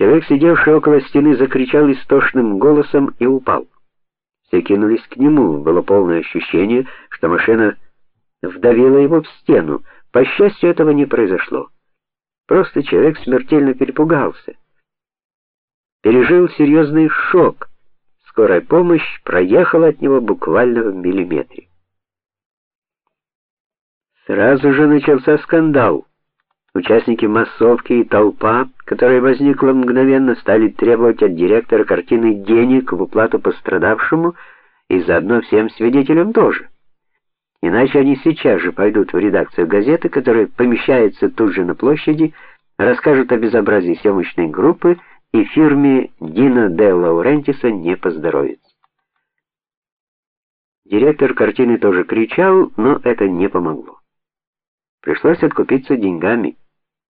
Человек, сидевший около стены, закричал истошным голосом и упал. Все кинулись к нему. Было полное ощущение, что машина вдавила его в стену. По счастью, этого не произошло. Просто человек смертельно перепугался. Пережил серьезный шок. Скорая помощь проехала от него буквально в миллиметре. Сразу же начался скандал. Участники массовки и толпа, которая возникла мгновенно, стали требовать от директора картины денег в уплату пострадавшему и заодно всем свидетелям тоже. Иначе они сейчас же пойдут в редакцию газеты, которая помещается тут же на площади, расскажут о безобразии съемочной группы, и фирме Дина де Лаурентиса не поздоровится. Директор картины тоже кричал, но это не помогло. Пришлось откупиться деньгами,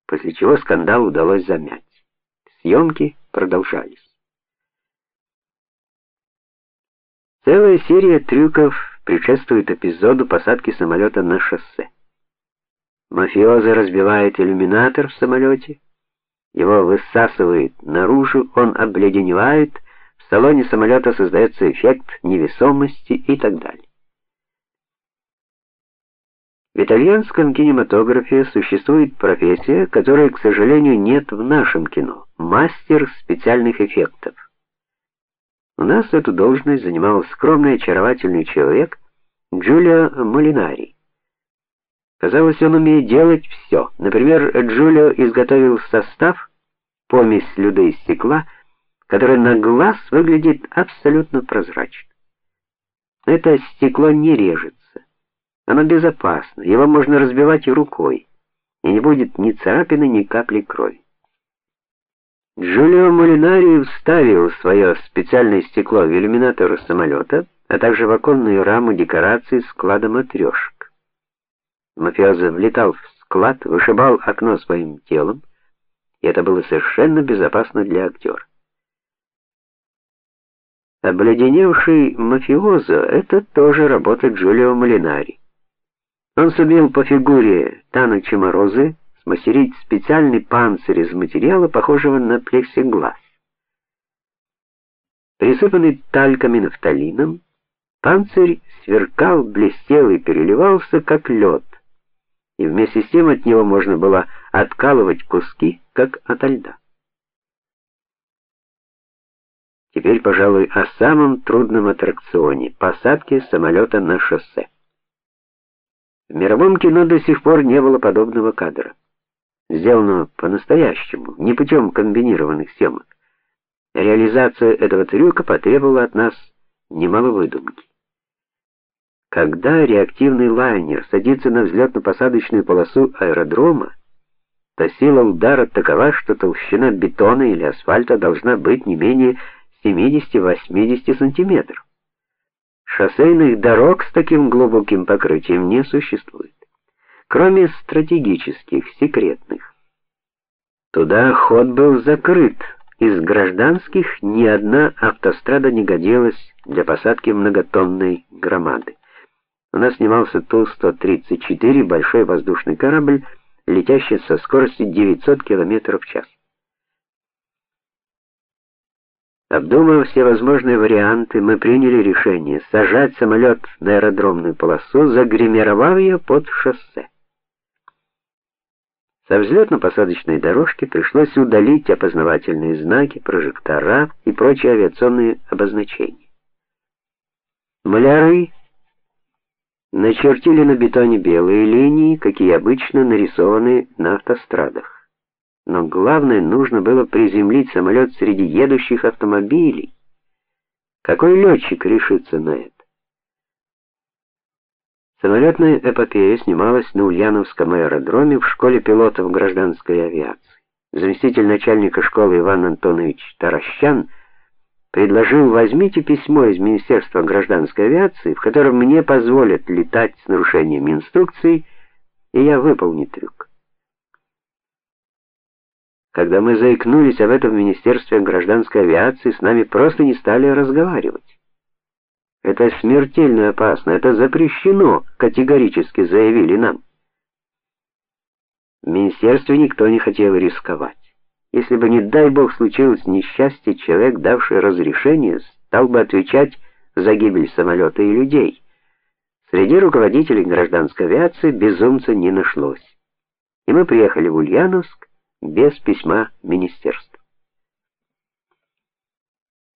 после чего скандал удалось замять. Съемки продолжались. Целая серия трюков предшествует эпизоду посадки самолета на шоссе. Мафиоза разбивает иллюминатор в самолете, его высасывает наружу, он обледеневает, в салоне самолета создается эффект невесомости и так далее. В итальянском кинематографе существует профессия, которой, к сожалению, нет в нашем кино мастер специальных эффектов. У нас эту должность занимал скромный очаровательный человек Джулио Молинари. Казалось, он умеет делать все. Например, Джулио изготовил состав помесь слюды и стекла, который на глаз выглядит абсолютно прозрачно. Это стекло не режется. Оно безопасно, его можно разбивать и рукой, и не будет ни царапины, ни капли крови. Джулио Молинари вставил свое специальное стекло в иллюминатор самолета, а также в оконную раму декорации склада матрешек. Мафиоза влетал в склад, вышибал окно своим телом, и это было совершенно безопасно для актера. Обледеневший мафиоза это тоже работа Джулио Молинари. Он сумел по фигуре Таныча Морозы смастерить специальный панцирь из материала, похожего на плексиглаз. Присыпанный тальком и нафталином, панцирь сверкал, блестел и переливался как лед, и вместе с тем от него можно было откалывать куски, как от льда. Теперь, пожалуй, о самом трудном аттракционе посадке самолета на шоссе. В мировом кино до сих пор не было подобного кадра, сделанного по-настоящему, не путем комбинированных съемок. Реализация этого трюка потребовала от нас немало выдумки. Когда реактивный лайнер садится на взлетно-посадочную полосу аэродрома, то сила удара такова, что толщина бетона или асфальта должна быть не менее 70-80 сантиметров. Шоссейных дорог с таким глубоким покрытием не существует, кроме стратегических, секретных. Туда ход был закрыт. Из гражданских ни одна автострада не годилась для посадки многотонной громады. У нас снимался Ту-134, большой воздушный корабль, летящий со скоростью 900 км в час. Обдумав все возможные варианты, мы приняли решение сажать самолет на аэродромную полосу, загримировав ее под шоссе. Со взлетно-посадочной дорожки пришлось удалить опознавательные знаки, прожектора и прочие авиационные обозначения. Маляры начертили на бетоне белые линии, какие обычно нарисованы на автострадах но главное, нужно было приземлить самолет среди едущих автомобилей. Какой летчик решится на это? Самолетная эпопея снималась на Ульяновском аэродроме в школе пилотов гражданской авиации. Заместитель начальника школы Иван Антонович Таращан предложил: "Возьмите письмо из Министерства гражданской авиации, в котором мне позволят летать с нарушением инструкций, и я выполню трюк". Когда мы заикнулись об этом в Министерстве гражданской авиации, с нами просто не стали разговаривать. Это смертельно опасно, это запрещено, категорически заявили нам. В министерстве никто не хотел рисковать. Если бы не дай бог случилось несчастье, человек, давший разрешение, стал бы отвечать за гибель самолета и людей. Среди руководителей гражданской авиации безумца не нашлось. И мы приехали в Ульяновск без письма в министерство.